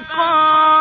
فقال